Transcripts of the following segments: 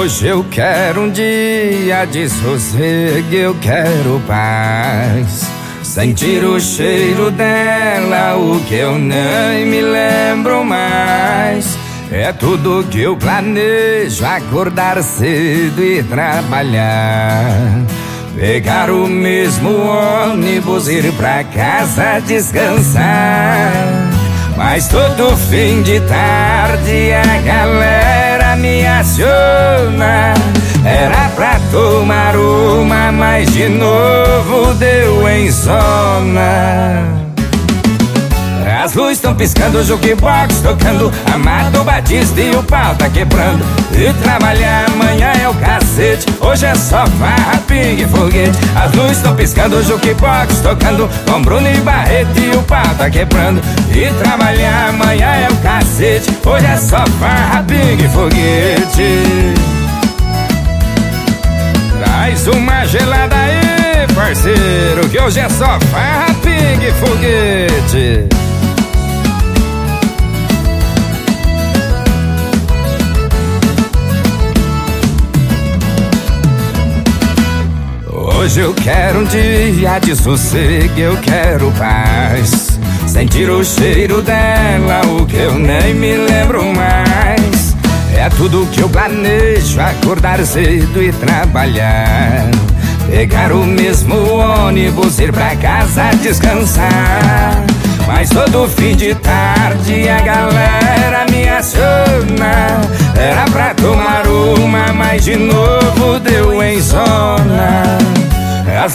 Hoje eu quero um dia de sossego, eu quero paz. Sentir o cheiro dela, o que eu nem me lembro mais. É tudo que eu planejo: acordar cedo e trabalhar. Pegar o mesmo ônibus, ir pra casa descansar. Mas todo fim de tarde a galera me aciona. Era pra tomar uma, mas de novo deu em zona. As luzes estão piscando, o jukebox tocando Amado Batista e o pau tá quebrando E trabalhar amanhã é o cacete Hoje é só farra, pingue foguete As luzes estão piscando, o jukebox tocando Com Bruno e Barreto tá quebrando E trabalhar amanhã é o cacete. Hoje é só farra, pingue e foguete. Traz uma gelada aí, parceiro Que hoje é só farra, pingue e foguete Hoje eu quero um dia de sossego, eu quero paz. Sentir o cheiro dela, o que eu nem me lembro mais. É tudo que eu planejo, acordar cedo e trabalhar. Pegar o mesmo ônibus, ir pra casa descansar. Mas todo fim de tarde a galera me aciona. Era pra tomar uma, mas de novo deu.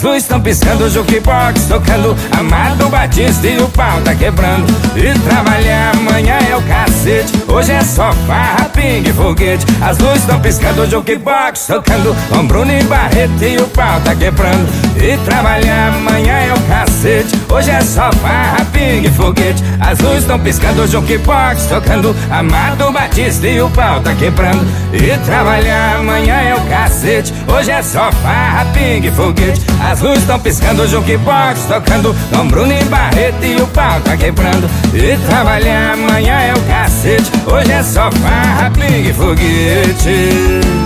Luzes estão piscando, jukebox tocando. Amado Batista e o pau tá quebrando. E trabalhar amanhã é o cacete. Hoje é só farra, pingue, foguete. As luzes estão piscando, jukebox tocando. Com Bruno e Barreto e o pau tá quebrando. E trabalhar amanhã é o cacete. Hoje é só farra, pingue, foguete. As luzes estão piscando, jukebox tocando. Amado Batista e o pau tá quebrando. E trabalhar amanhã é o cacete. Hoje é só farra, pingue, foguete. As luzes estão piscando, o jukebox tocando. Com Bruno e Barreto e o pau tá quebrando. E trabalhar amanhã é o cacete. Hoje é só farra, pingue foguete